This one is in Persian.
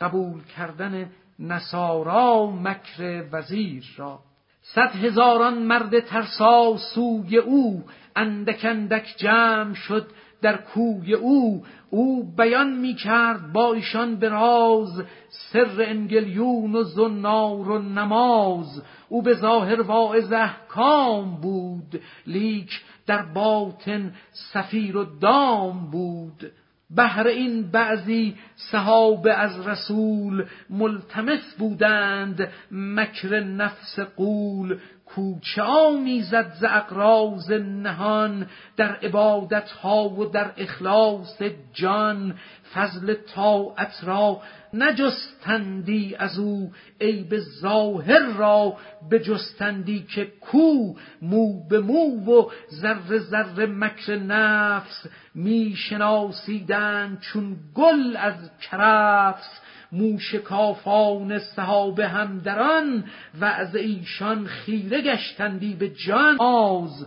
قبول کردن نصارا مکر وزیر را. صد هزاران مرد ترسا سوی او اندک اندک جمع شد در کوی او. او بیان می کرد با ایشان به راز سر انگلیون و زنار و نماز. او به ظاهر واعظ احکام بود لیک در باطن سفیر و دام بود. بهر این بعضی صحابه از رسول ملتمس بودند مکر نفس قول کوچه آمیزد ز اقراز نهان در عبادت ها و در اخلاص جان. فضل طاعت را نجستندی از او عیب ظاهر را بجستندی که کو مو به مو و ذره ذره مکر نفس می شناسیدند چون گل از کرفس. موشکافان صحابه هم در آن وعظ ایشان خیره گشتندی به جان. آز